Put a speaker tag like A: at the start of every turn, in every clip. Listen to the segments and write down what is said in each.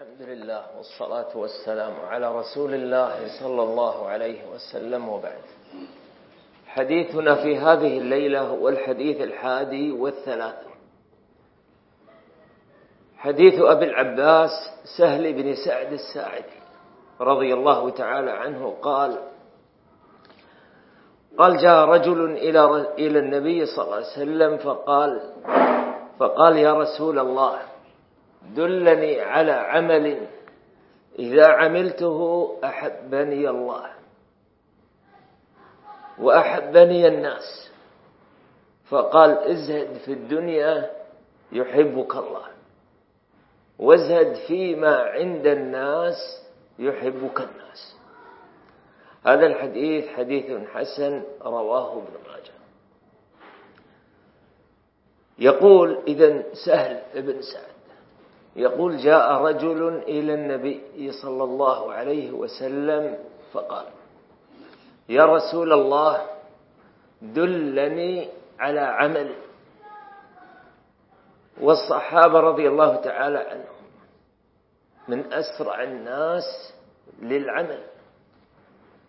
A: الحمد لله والصلاة والسلام على رسول الله صلى الله عليه وسلم وبعد. حديثنا في هذه الليلة هو الحديث الحادي والثلاثون. حديث أبي العباس سهل بن سعد الساعدي رضي الله تعالى عنه قال قال جاء رجل إلى إلى النبي صلى الله عليه وسلم فقال فقال يا رسول الله دلني على عمل إذا عملته أحبني الله وأحبني الناس. فقال ازهد في الدنيا يحبك الله وازهد فيما عند الناس يحبك الناس. هذا الحديث حديث حسن رواه ابن ماجه. يقول إذا سهل ابن سعد يقول جاء رجل إلى النبي صلى الله عليه وسلم فقال يا رسول الله دلني على عمل والصحابة رضي الله تعالى عنهم من أسرع الناس للعمل.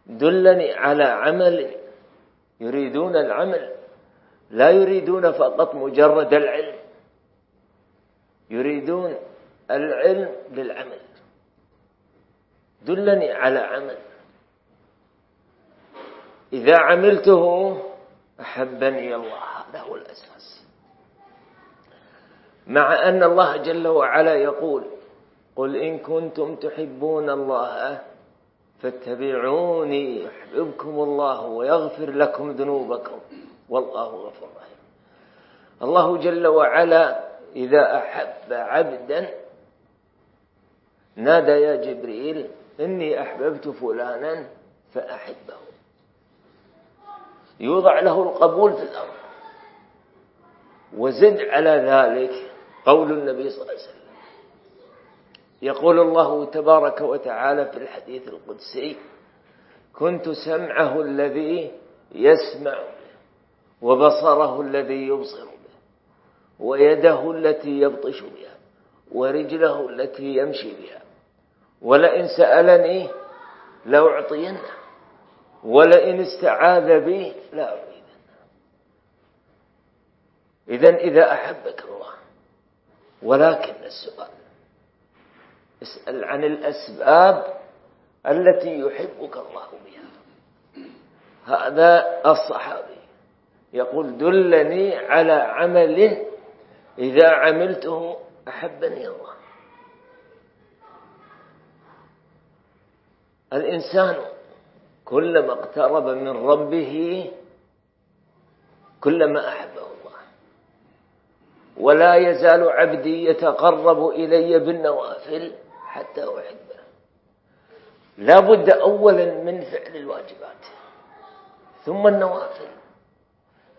A: دلني على عمل يريدون العمل لا يريدون فقط مجرد العلم يريدون العلم للعمل دلني على عمل. إذا عملته أحبني الله. هذا هو الأساس. مع أن الله جل وعلا يقول قل إن كنتم تحبون الله فاتبعوني يحببكم الله ويغفر لكم ذنوبكم. والله غفور رحيم. الله جل وعلا إذا أحب عبدا نادى يا جبريل إني أحببت فلانا فأحبه. يوضع له القبول في الأرض وزد على ذلك قول النبي صلى الله عليه وسلم. يقول الله تبارك وتعالى في الحديث القدسي كنت سمعه الذي يسمع وبصره الذي يبصر به ويده التي يبطش بها. ورجله التي يمشي بها. ولئن سألني لأعطينه. ولئن استعاذ بي لا أعيذنه إذا إذا أحبك الله ولكن السؤال اسأل عن الأسباب التي يحبك الله بها. هذا الصحابي يقول دلني على عمل إذا عملته أحبني الله. الإنسان كلما اقترب من ربه كلما أحبه الله. ولا يزال عبدي يتقرب إلي بالنوافل حتى أحبه. لا بد أولا من فعل الواجبات ثم النوافل.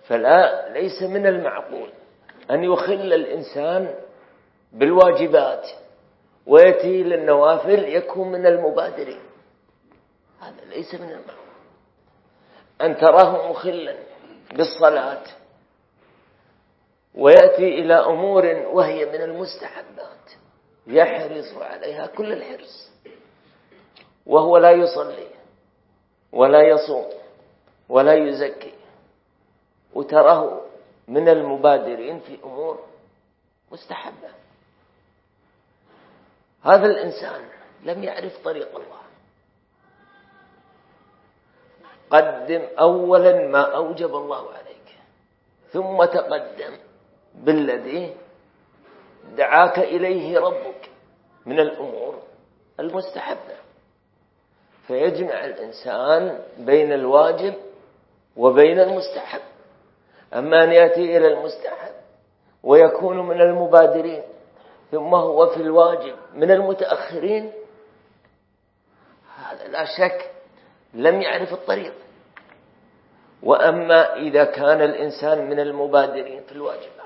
A: فلا ليس من المعقول أن يخل الإنسان بالواجبات ويأتي للنوافل يكون من المبادرين. هذا ليس من المعقول أن تراه مخلا بالصلاة ويأتي إلى أمور وهي من المستحبات يحرص عليها كل الحرص. وهو لا يصلي ولا يصوم ولا يزكي. وتراه من المبادرين في أمور مستحبة. هذا الإنسان لم يعرف طريق الله. قدم أولا ما أوجب الله عليك ثم تقدم بالذي دعاك إليه ربك من الأمور المستحبة. فيجمع الإنسان بين الواجب وبين المستحب. أما أن يأتي إلى المستحب ويكون من المبادرين ثم هو في الواجب. من المتأخرين؟ هذا لا شك لم يعرف الطريق. وأما إذا كان الإنسان من المبادرين في الواجبات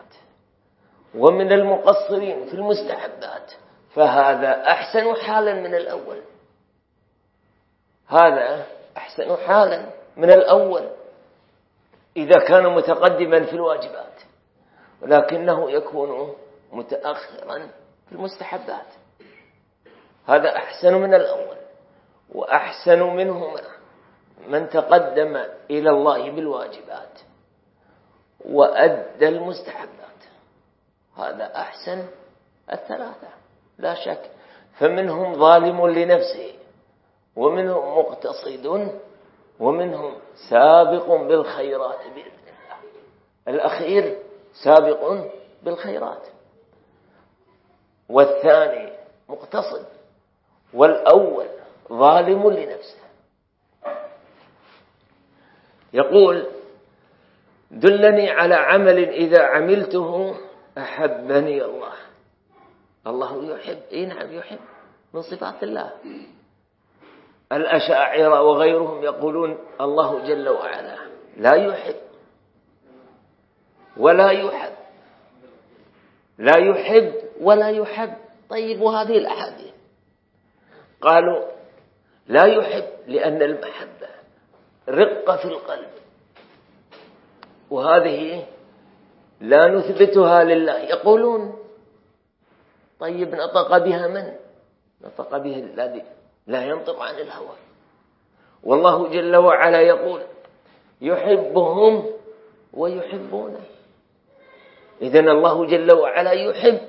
A: ومن المقصرين في المستحبات فهذا أحسن حالا من الأول. هذا أحسن حالا من الأول إذا كان متقدما في الواجبات. ولكنه يكون متأخرا في المستحبات. هذا أحسن من الأول وأحسن منهما من تقدم إلى الله بالواجبات وأدى المستحبات. هذا أحسن الثلاثة لا شك. فمنهم ظالم لنفسه ومنهم مقتصد ومنهم سابق بالخيرات بإذن الله. الأخير سابق بالخيرات. والثاني مقتصد والأول ظالم لنفسه. يقول دلني على عمل إذا عملته أحبني الله. الله يحب إيه نعم يحب من صفات الله. الأشاعرة وغيرهم يقولون الله جل وعلا لا يحب ولا يحب. لا يحب ولا يحب. طيب وهذه الأحاديث. قالوا لا يحب لأن المحبة رقة في القلب. وهذه لا نثبتها لله. يقولون طيب نطق بها من؟ نطق به الذي لا ينطق عن الهوى. والله جل وعلا يقول يحبهم ويحبونه. إذا الله جل وعلا يحب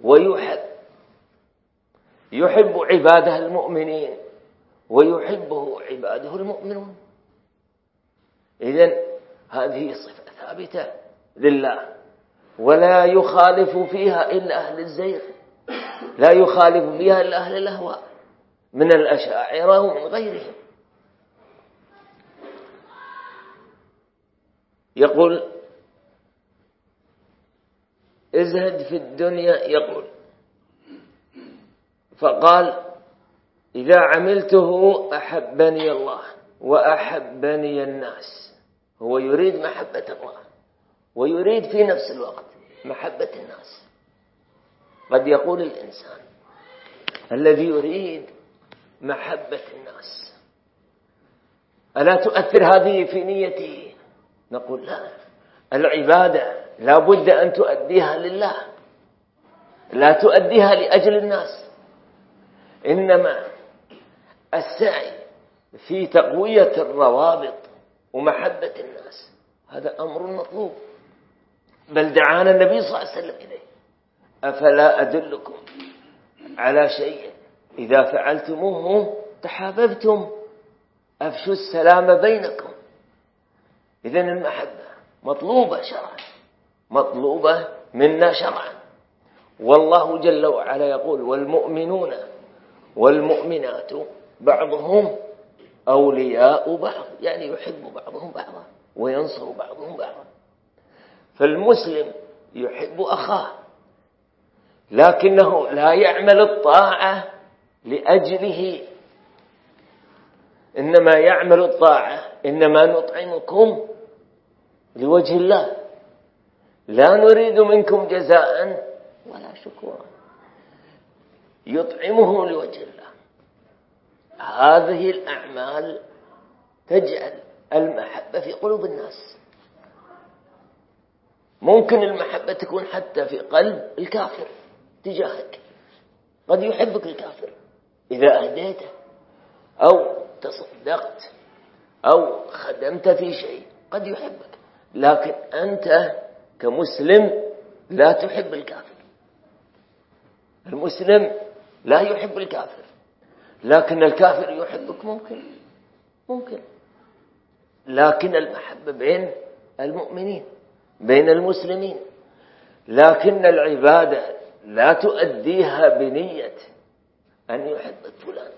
A: ويحب يحب عباده المؤمنين ويحبه عباده المؤمنون. إذا هذه صفة ثابتة لله ولا يخالف فيها إلا أهل الزيغ. لا يخالف فيها إلا أهل الأهواء من الأشاعرة ومن غيرهم. يقول ازهد في الدنيا يقول. فقال إذا عملته أحبني الله وأحبني الناس. هو يريد محبة الله ويريد في نفس الوقت محبة الناس. قد يقول الإنسان الذي يريد محبة الناس. ألا تؤثر هذه في نيته؟ نقول لا. العبادة لا بد أن تؤديها لله. لا تؤديها لأجل الناس. إنما السعي في تقوية الروابط ومحبة الناس. هذا أمر مطلوب. بل دعانا النبي صلى الله عليه وسلم إليه. أفلا أدلكم على شيء؟ إذا فعلتموه تحاببتم. أفشوا السلام بينكم. إذا المحبة مطلوبة شرعا. مطلوبة منا شرعا. والله جل وعلا يقول والمؤمنون والمؤمنات بعضهم أولياء بعض يعني يحب بعضهم بعضا وينصر بعضهم بعضا. فالمسلم يحب أخاه لكنه لا يعمل الطاعة لأجله. إنما يعمل الطاعة إنما نطعمكم لوجه الله. لا نريد منكم جزاء ولا شكورا. يطعمه لوجه الله. هذه الأعمال تجعل المحبة في قلوب الناس. ممكن المحبة تكون حتى في قلب الكافر تجاهك. قد يحبك الكافر. إذا أهديته أو تصدقت أو خدمت في شيء قد يحبك. لكن أنت كمسلم لا تحب الكافر. المسلم لا يحب الكافر لكن الكافر يحبك ممكن ممكن. لكن المحبة بين المؤمنين بين المسلمين. لكن العبادة لا تؤديها بنية أن يحبك فلان.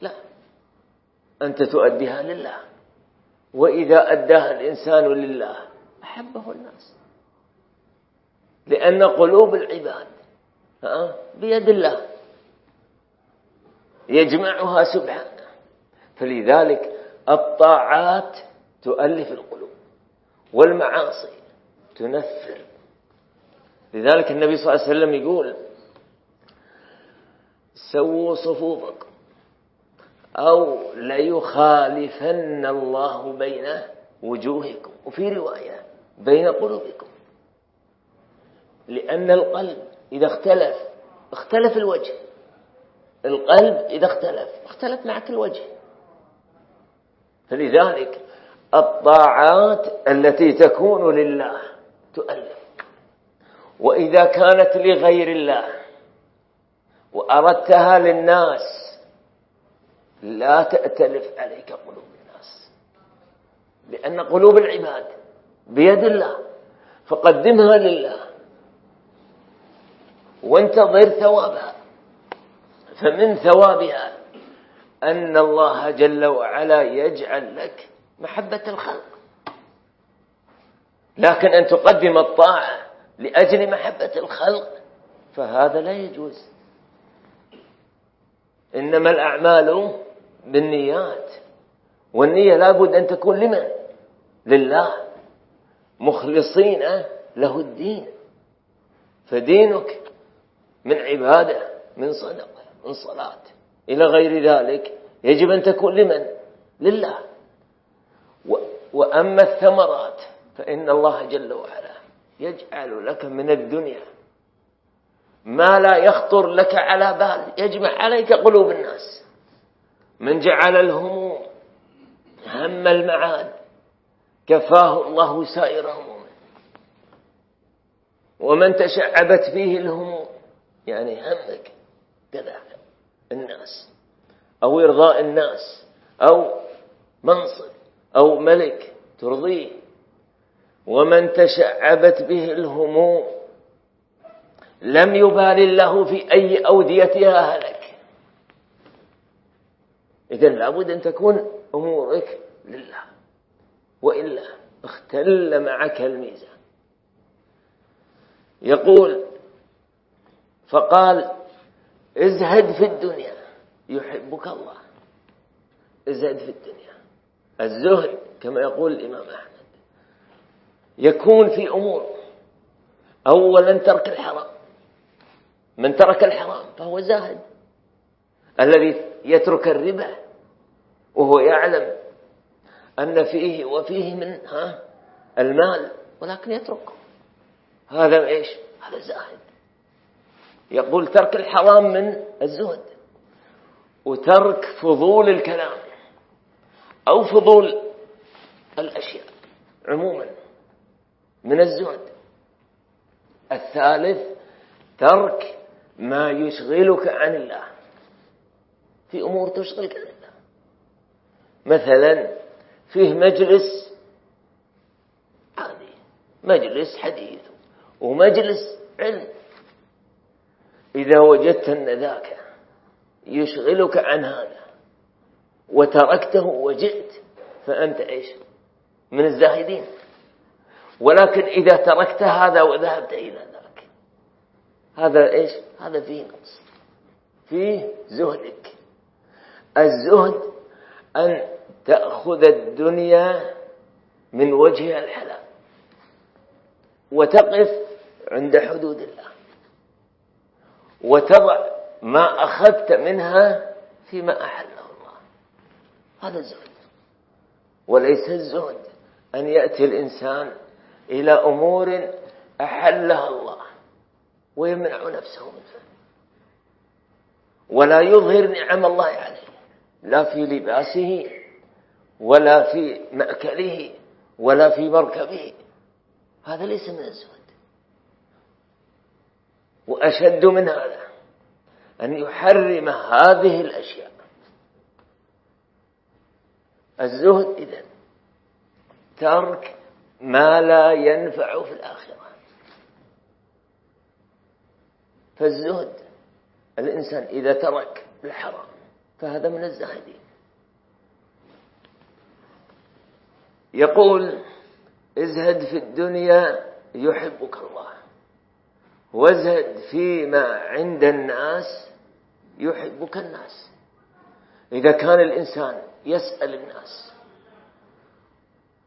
A: لا أنت تؤديها لله وإذا أداها الإنسان لله أحبه الناس. لأن قلوب العباد بيد الله يجمعها سبحانه فلذلك الطاعات تؤلف القلوب والمعاصي تنفر. لذلك النبي صلى الله عليه وسلم يقول سووا صفوفكم أو ليخالفن الله بين وجوهكم. وفي رواية بين قلوبكم. لأن القلب إذا اختلف اختلف الوجه. القلب إذا اختلف اختلف معك الوجه. فلذلك الطاعات التي تكون لله تؤلف. وإذا كانت لغير الله وأردتها للناس لا تأتلف عليك قلوب الناس. لأن قلوب العباد بيد الله فقدمها لله. وانتظر ثوابها. فمن ثوابها أن الله جل وعلا يجعل لك محبة الخلق. لكن أن تقدم الطاعة لأجل محبة الخلق فهذا لا يجوز. إنما الأعمال بالنيات والنية لابد أن تكون لمن؟ لله. مخلصين له الدين. فدينك من عبادة من صدقة من صلاة. إلى غير ذلك يجب أن تكون لمن؟ لله. وأما الثمرات فإن الله جل وعلا يجعل لك من الدنيا. ما لا يخطر لك على بال يجمع عليك قلوب الناس. من جعل الهموم هم المعاد كفاه الله سائر همومه ومن تشعبت فيه الهموم يعني همك كذا الناس أو إرضاء الناس أو منصب أو ملك ترضيه. ومن تشعبت به الهموم لم يبال الله في أي أوديتها هلك. إذا لابد أن تكون أمورك لله. وإلا اختل معك الميزان. يقول فقال ازهد في الدنيا. يحبك الله. ازهد في الدنيا. الزهد كما يقول الإمام أحمد يكون في أمور. أولا ترك الحرام. من ترك الحرام فهو زاهد. الذي يترك الربا وهو يعلم أن فيه وفيه من ها المال ولكن يتركه. هذا إيش؟ هذا زاهد. يقول ترك الحرام من الزهد وترك فضول الكلام أو فضول الأشياء عموما من الزهد. الثالث ترك ما يشغلك عن الله. في أمور تشغلك عن الله. مثلا فيه مجلس عادي مجلس حديث ومجلس علم. إذا وجدت أن ذاك يشغلك عن هذا وتركته وجئت فأنت إيش؟ من الزاهدين. ولكن إذا تركت هذا وذهبت إلى ذاك هذا إيش؟ هذا فيه نقص فيه زهدك. الزهد أن تأخذ الدنيا من وجهها الحلال وتقف عند حدود الله. وتضع ما أخذت منها فيما أحله الله. هذا الزهد. وليس الزهد أن يأتي الإنسان إلى أمور أحلها الله ويمنع نفسه منها. ولا يظهر نعم الله عليه لا في لباسه ولا في مأكله ولا في مركبه. هذا ليس من الزهد. وأشد من هذا أن يحرم هذه الأشياء. الزهد إذن ترك ما لا ينفع في الآخرة. فالزهد الإنسان إذا ترك الحرام فهذا من الزاهدين. يقول ازهد في الدنيا يحبك الله. وازهد فيما عند الناس يحبك الناس. إذا كان الإنسان يسأل الناس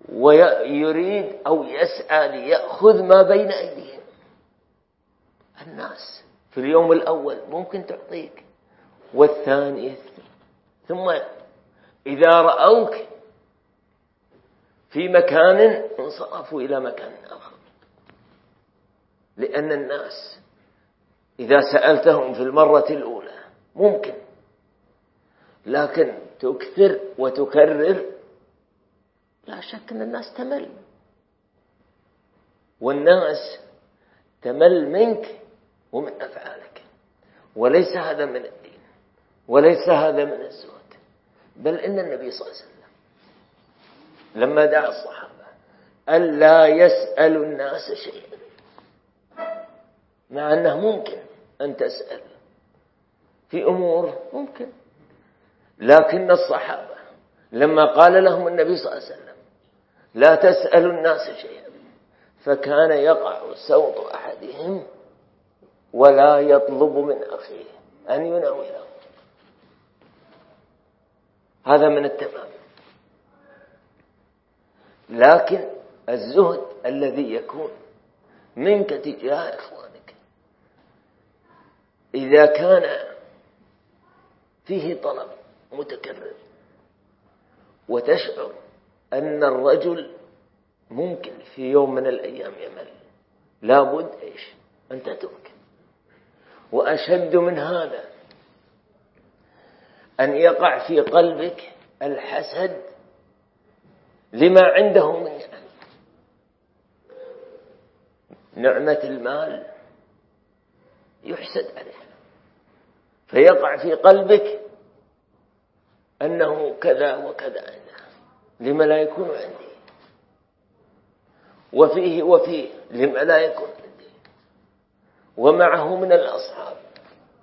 A: ويريد أو يسعى ليأخذ ما بين أيديهم. الناس في اليوم الأول ممكن تعطيك والثاني ثم إذا رأوك في مكان انصرفوا إلى مكان آخر. لأن الناس إذا سألتهم في المرة الأولى ممكن لكن تكثر وتكرر لا شك أن الناس تمل. والناس تمل منك ومن أفعالك. وليس هذا من الدين وليس هذا من الزهد بل إن النبي صلى الله عليه وسلم لما دعا الصحابة ألا يسأل الناس شيئا. مع أنه ممكن أن تسأل. في أمور ممكن. لكن الصحابة لما قال لهم النبي صلى الله عليه وسلم لا تسألوا الناس شيئا فكان يقع صوت أحدهم ولا يطلب من أخيه أن يناوله. هذا من التمام. لكن الزهد الذي يكون منك تجاه إخوانك إذا كان فيه طلب متكرر وتشعر أن الرجل ممكن في يوم من الأيام يمل لابد إيش؟ أن تترك وأشد من هذا أن يقع في قلبك الحسد لما عنده من نعم نعمة المال يحسد عليها فيقع في قلبك أنه كذا وكذا. عنده لما لا يكون عندي. وفيه وفيه. لما لا يكون عندي. ومعه من الأصحاب.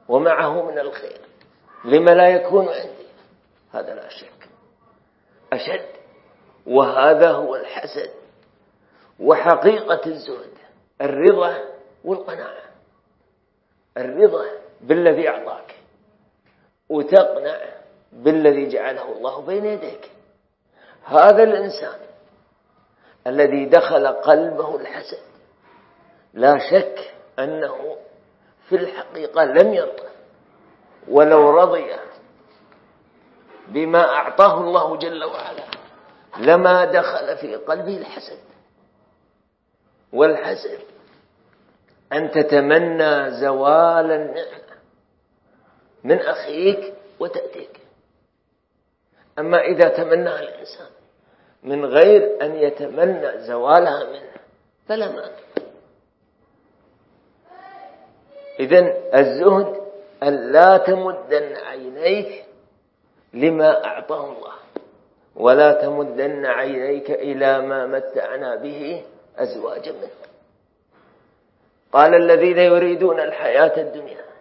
A: ومعه من الخير. لما لا يكون عندي. هذا لا شك. أشد. وهذا هو الحسد. وحقيقة الزهد. الرضا والقناعة. الرضا بالذي أعطاك. وتقنع بالذي جعله الله بين يديك. هذا الإنسان الذي دخل قلبه الحسد لا شك أنه في الحقيقة لم يرضى. ولو رضي بما أعطاه الله جل وعلا لما دخل في قلبه الحسد. والحسد أن تتمنى زوال النعمة. من أخيك وتأتيك. أما إذا تمناها الإنسان من غير أن يتمنى زوالها منه فلا مانع. إذن الزهد أن لا تمدن عينيك لما أعطاه الله ولا تمدن عينيك إلى ما متعنا به أزواجا منه. قال الذين يريدون الحياة الدنيا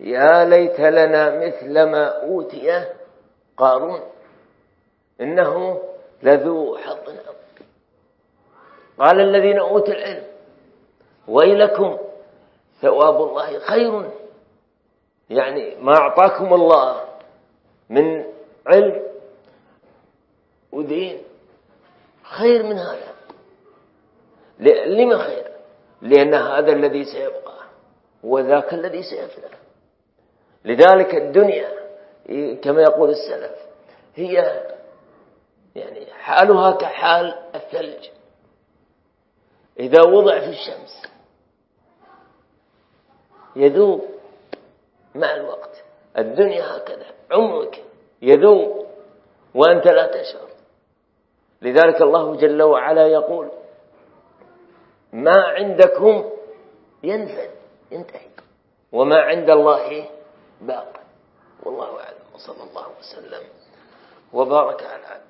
A: يا ليت لنا مثل ما أوتي قارون إنه لذو حظ. قال الذين أوتوا العلم ويلكم ثواب الله خير. يعني ما أعطاكم الله من علم ودين خير من هذا. لما خير؟ لأن هذا الذي سيبقى وذاك الذي سيفنى لذلك الدنيا كما يقول السلف هي يعني حالها كحال الثلج. إذا وضع في الشمس يذوب مع الوقت. الدنيا هكذا عمرك يذوب وأنت لا تشعر. لذلك الله جل وعلا يقول ما عندكم ينفد ينتهي. وما عند الله باق والله أعلم. وصلى الله وسلم. وبارك على